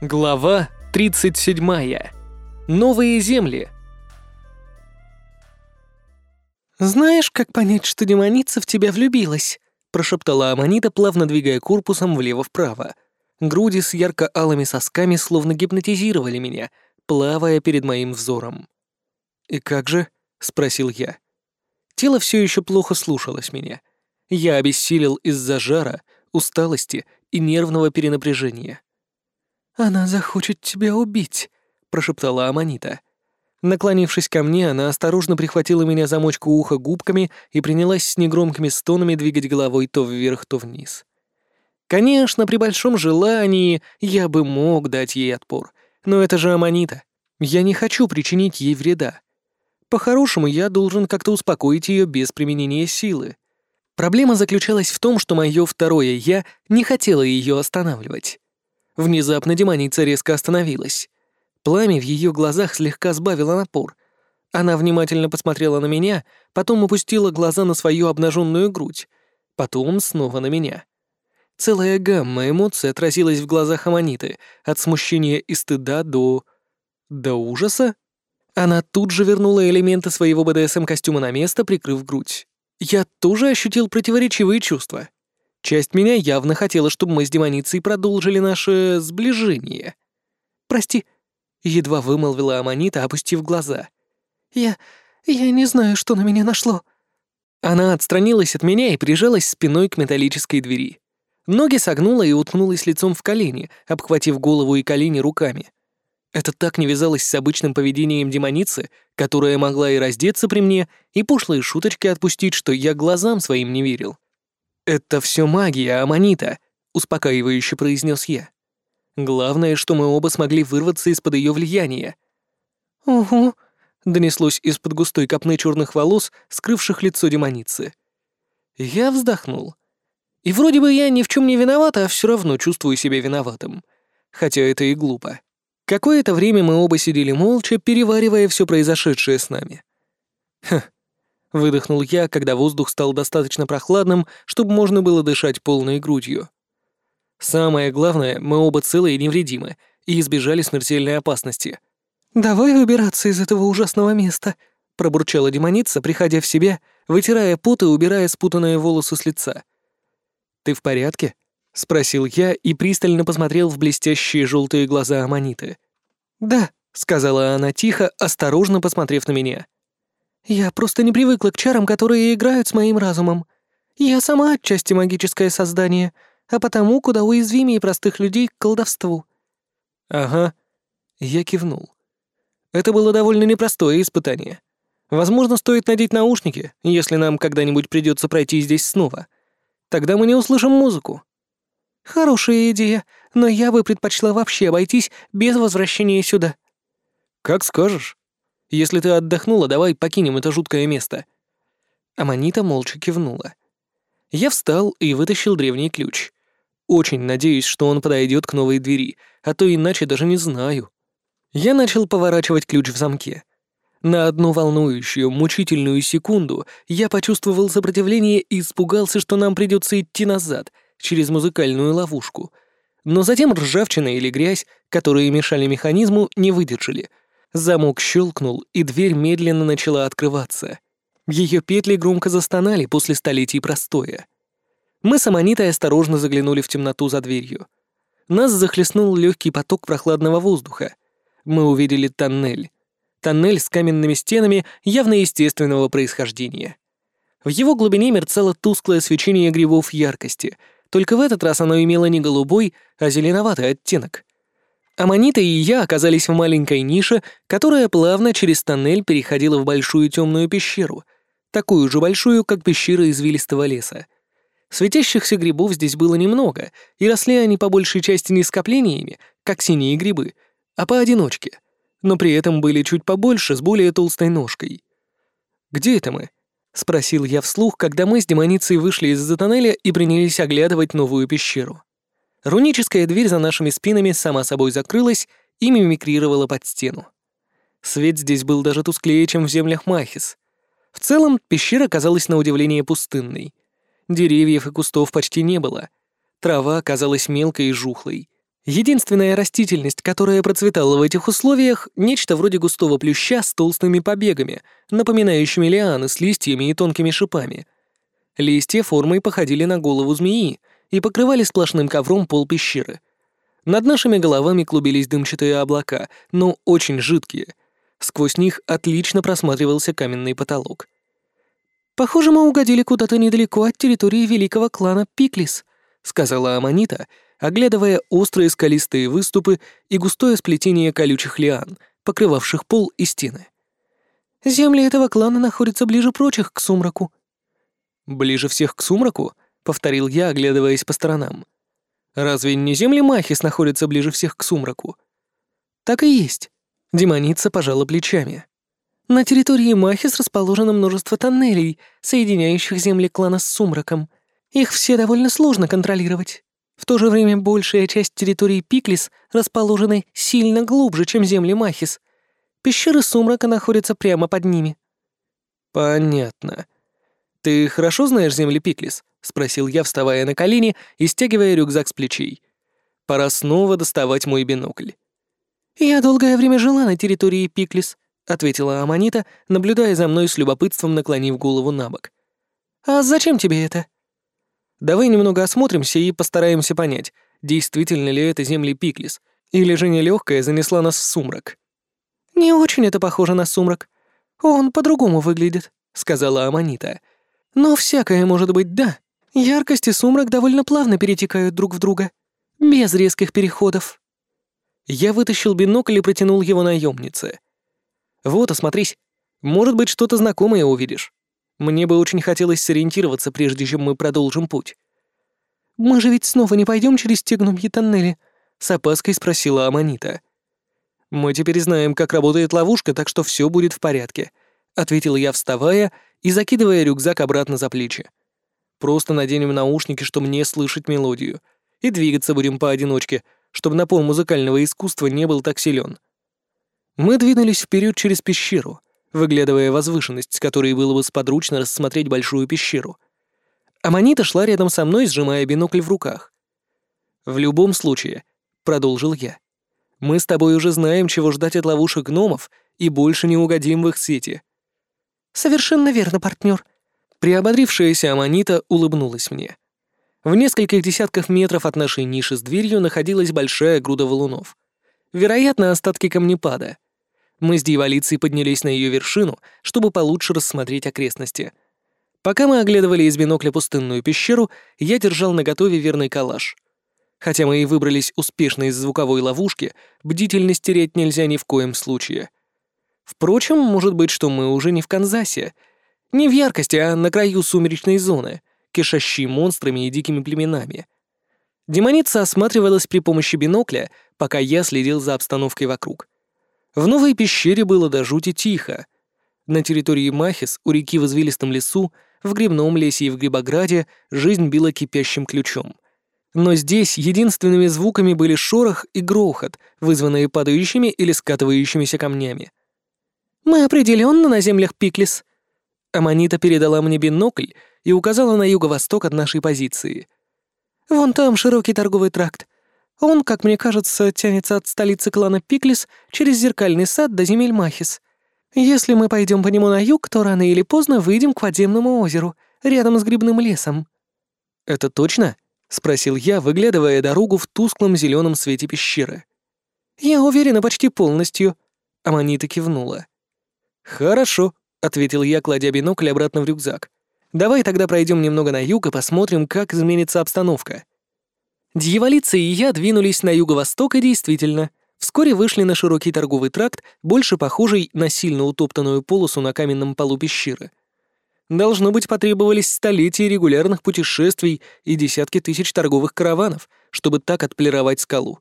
Глава 37. Новые земли. «Знаешь, как понять, что демоница в тебя влюбилась?» — прошептала Аманита, плавно двигая корпусом влево-вправо. Груди с ярко-алыми сосками словно гипнотизировали меня, плавая перед моим взором. «И как же?» — спросил я. Тело все еще плохо слушалось меня. Я обессилел из-за жара, усталости и нервного перенапряжения. «Она захочет тебя убить», — прошептала Аманита. Наклонившись ко мне, она осторожно прихватила меня замочку уха губками и принялась с негромкими стонами двигать головой то вверх, то вниз. Конечно, при большом желании я бы мог дать ей отпор, но это же Аманита. Я не хочу причинить ей вреда. По-хорошему, я должен как-то успокоить ее без применения силы. Проблема заключалась в том, что мое второе «я» не хотело ее останавливать. Внезапно демоница резко остановилась. Пламя в ее глазах слегка сбавило напор. Она внимательно посмотрела на меня, потом опустила глаза на свою обнаженную грудь, потом снова на меня. Целая гамма эмоций отразилась в глазах Аманиты, от смущения и стыда до... до ужаса. Она тут же вернула элементы своего БДСМ-костюма на место, прикрыв грудь. Я тоже ощутил противоречивые чувства. Часть меня явно хотела, чтобы мы с демоницей продолжили наше сближение. «Прости», — едва вымолвила Аманита, опустив глаза. «Я... я не знаю, что на меня нашло». Она отстранилась от меня и прижалась спиной к металлической двери. Ноги согнула и уткнулась лицом в колени, обхватив голову и колени руками. Это так не вязалось с обычным поведением демоницы, которая могла и раздеться при мне, и пошлые шуточки отпустить, что я глазам своим не верил. «Это все магия, Аманита», — успокаивающе произнес я. «Главное, что мы оба смогли вырваться из-под ее влияния». «Угу», — донеслось из-под густой копны черных волос, скрывших лицо демоницы. Я вздохнул. И вроде бы я ни в чем не виноват, а все равно чувствую себя виноватым. Хотя это и глупо. Какое-то время мы оба сидели молча, переваривая все произошедшее с нами. Хм. Выдохнул я, когда воздух стал достаточно прохладным, чтобы можно было дышать полной грудью. Самое главное, мы оба целы и невредимы, и избежали смертельной опасности. «Давай выбираться из этого ужасного места», — пробурчала демоница, приходя в себя, вытирая пот и убирая спутанные волосы с лица. «Ты в порядке?» — спросил я и пристально посмотрел в блестящие желтые глаза Аманиты. «Да», — сказала она тихо, осторожно посмотрев на меня. «Я просто не привыкла к чарам, которые играют с моим разумом. Я сама отчасти магическое создание, а потому куда уязвимее простых людей к колдовству». «Ага», — я кивнул. Это было довольно непростое испытание. Возможно, стоит надеть наушники, если нам когда-нибудь придется пройти здесь снова. Тогда мы не услышим музыку. «Хорошая идея, но я бы предпочла вообще обойтись без возвращения сюда». «Как скажешь. Если ты отдохнула, давай покинем это жуткое место». Аманита молча кивнула. Я встал и вытащил древний ключ. Очень надеюсь, что он подойдет к новой двери, а то иначе даже не знаю. Я начал поворачивать ключ в замке. На одну волнующую, мучительную секунду я почувствовал сопротивление и испугался, что нам придется идти назад — через музыкальную ловушку. Но затем ржавчина или грязь, которые мешали механизму, не выдержали. Замок щелкнул, и дверь медленно начала открываться. Ее петли громко застонали после столетий простоя. Мы с Аманитой осторожно заглянули в темноту за дверью. Нас захлестнул легкий поток прохладного воздуха. Мы увидели тоннель. Тоннель с каменными стенами явно естественного происхождения. В его глубине мерцало тусклое свечение грибов яркости — только в этот раз оно имело не голубой, а зеленоватый оттенок. Аманита и я оказались в маленькой нише, которая плавно через тоннель переходила в большую темную пещеру, такую же большую, как пещера извилистого леса. Светящихся грибов здесь было немного, и росли они по большей части не скоплениями, как синие грибы, а поодиночке, но при этом были чуть побольше, с более толстой ножкой. «Где это мы?» — спросил я вслух, когда мы с демоницей вышли из-за тоннеля и принялись оглядывать новую пещеру. Руническая дверь за нашими спинами сама собой закрылась и мимикрировала под стену. Свет здесь был даже тусклее, чем в землях Махис. В целом, пещера казалась на удивление пустынной. Деревьев и кустов почти не было. Трава казалась мелкой и жухлой. Единственная растительность, которая процветала в этих условиях, нечто вроде густого плюща с толстыми побегами, напоминающими лианы с листьями и тонкими шипами. Листья формой походили на голову змеи и покрывали сплошным ковром пол пещеры. Над нашими головами клубились дымчатые облака, но очень жидкие. Сквозь них отлично просматривался каменный потолок. «Похоже, мы угодили куда-то недалеко от территории великого клана Пиклис», — сказала Аманита, оглядывая острые скалистые выступы и густое сплетение колючих лиан, покрывавших пол и стены. «Земли этого клана находятся ближе прочих к сумраку». «Ближе всех к сумраку?» — повторил я, оглядываясь по сторонам. «Разве не земли Махис находятся ближе всех к сумраку?» «Так и есть». Демоница пожала плечами. На территории Махис расположено множество тоннелей, соединяющих земли клана с сумраком. Их все довольно сложно контролировать. В то же время большая часть территории Пиклис расположены сильно глубже, чем земли Махис. Пещеры Сумрака находятся прямо под ними. «Понятно. Ты хорошо знаешь земли Пиклис?» — спросил я, вставая на колени и стягивая рюкзак с плечей. «Пора снова доставать мой бинокль». «Я долгое время жила на территории Пиклис», — ответила Аманита, наблюдая за мной с любопытством, наклонив голову на бок. «А зачем тебе это?» Давай немного осмотримся и постараемся понять, действительно ли это земли Пиклис, или же нелегкая занесла нас в сумрак. «Не очень это похоже на сумрак. Он по-другому выглядит», — сказала Аманита. «Но всякое может быть, да. Яркость и сумрак довольно плавно перетекают друг в друга. Без резких переходов». Я вытащил бинокль и протянул его наемнице. «Вот, осмотрись. Может быть, что-то знакомое увидишь». Мне бы очень хотелось сориентироваться, прежде чем мы продолжим путь. «Мы же ведь снова не пойдем через те гномьи тоннели?» — с опаской спросила Аманита. «Мы теперь знаем, как работает ловушка, так что все будет в порядке», — ответил я, вставая и закидывая рюкзак обратно за плечи. «Просто наденем наушники, чтобы не слышать мелодию, и двигаться будем поодиночке, чтобы напор музыкального искусства не был так силен». Мы двинулись вперед через пещеру — выглядывая возвышенность, с которой было бы сподручно рассмотреть большую пещеру. Аманита шла рядом со мной, сжимая бинокль в руках. «В любом случае», — продолжил я, — «мы с тобой уже знаем, чего ждать от ловушек гномов, и больше не угодим в их сети». «Совершенно верно, партнер. Приободрившаяся Аманита улыбнулась мне. В нескольких десятках метров от нашей ниши с дверью находилась большая груда валунов. Вероятно, остатки камнепада — мы с дьяволицей поднялись на ее вершину, чтобы получше рассмотреть окрестности. Пока мы оглядывали из бинокля пустынную пещеру, я держал наготове верный калаш. Хотя мы и выбрались успешно из звуковой ловушки, бдительность терять нельзя ни в коем случае. Впрочем, может быть, что мы уже не в Канзасе. Не в яркости, а на краю сумеречной зоны, кишащей монстрами и дикими племенами. Демоница осматривалась при помощи бинокля, пока я следил за обстановкой вокруг. В новой пещере было до жути тихо. На территории Махис, у реки в извилистом лесу, в грибном лесе и в Грибограде жизнь била кипящим ключом. Но здесь единственными звуками были шорох и грохот, вызванные падающими или скатывающимися камнями. «Мы определенно на землях Пиклис». Аманита передала мне бинокль и указала на юго-восток от нашей позиции. «Вон там широкий торговый тракт. Он, как мне кажется, тянется от столицы клана Пиклис через зеркальный сад до земель Махис. Если мы пойдем по нему на юг, то рано или поздно выйдем к подземному озеру, рядом с грибным лесом». «Это точно?» — спросил я, выглядывая дорогу в тусклом зеленом свете пещеры. «Я уверена почти полностью», — Аманита кивнула. «Хорошо», — ответил я, кладя бинокль обратно в рюкзак. «Давай тогда пройдем немного на юг и посмотрим, как изменится обстановка». Дьяволица и я двинулись на юго-восток и действительно, вскоре вышли на широкий торговый тракт, больше похожий на сильно утоптанную полосу на каменном полу пещеры. Должно быть, потребовались столетия регулярных путешествий и десятки тысяч торговых караванов, чтобы так отполировать скалу.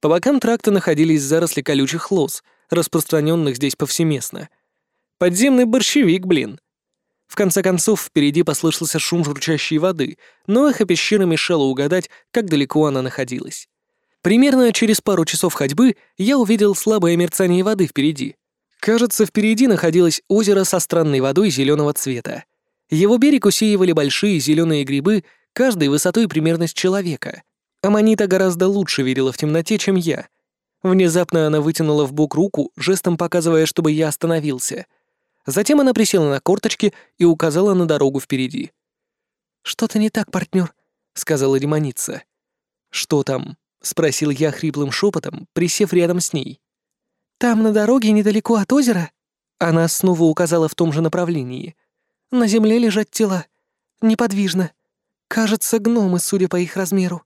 По бокам тракта находились заросли колючих лоз, распространенных здесь повсеместно. Подземный борщевик, блин. В конце концов, впереди послышался шум журчащей воды, но эхо пещеры мешало угадать, как далеко она находилась. Примерно через пару часов ходьбы я увидел слабое мерцание воды впереди. Кажется, впереди находилось озеро со странной водой зеленого цвета. Его берег усеивали большие зеленые грибы, каждой высотой примерно с человека. Аманита гораздо лучше видела в темноте, чем я. Внезапно она вытянула в бок руку, жестом показывая, чтобы я остановился. Затем она присела на корточки и указала на дорогу впереди. «Что-то не так, партнер, сказала демоница. «Что там?» — спросил я хриплым шепотом, присев рядом с ней. «Там на дороге, недалеко от озера?» Она снова указала в том же направлении. «На земле лежат тела. Неподвижно. Кажется, гномы, судя по их размеру».